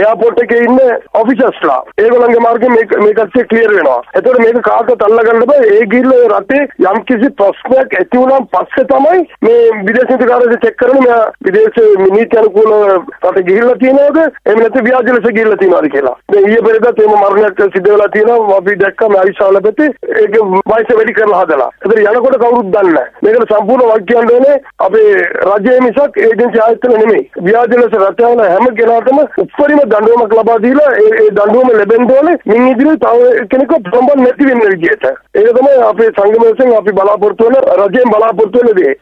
Airport එකේ ඉන්න ඔෆිසර්ස්ලා ඒගොල්ලන්ගේ මාර්ගෙන් මේක මේ කට්ටිය ක්ලියර් වෙනවා. එතකොට මේක කාටවත් අල්ලගන්න බෑ. ඒ ගිහිල්ලා රටේ යම්කිසි ප්‍රශ්නයක් ඇති වුණාම පස්සේ තමයි මේ විදේශ නීතිකාරයෝ චෙක් කරන්නේ මෙයා විදේශ නීති අනුකූල රට ගිහිල්ලා තියෙනවද එහෙම නැත්නම් ව්‍යාජ ලෙස ගිහිල්ලා තියෙනවද කියලා. දැන් ඊයේ පෙරේදත් එහෙම මරණයක් සිද්ධ වෙලා තියෙනවා අපි දැක්කම ආයිෂාල පැත්තේ ඒක වයස වැඩි කරලා හදලා. ඒතර යනකොට කවුරුත් දන්නේ නැහැ. මේකට සම්පූර්ණ වක් කියන්න ඕනේ අපේ රජයේ මිසක් ඒජන්සි ආයතන නෙමෙයි. ව්‍යාජ ලෙස රට යන හැම කෙනාටම උපරිම දඬුවමක් ලබා දීලා ඒ ඒ දඬුවම ලැබෙන්න ඕනේ. මින් ඉදිරියේ තව කෙනෙක්ව ප්‍රොම්බන් නැති වෙන්න විදියට. ඒක තමයි අපේ සංගමයෙන් අපි බලාපොරොත්තු වෙන රජයෙන් බලාපොරොත්තු වෙන දේ.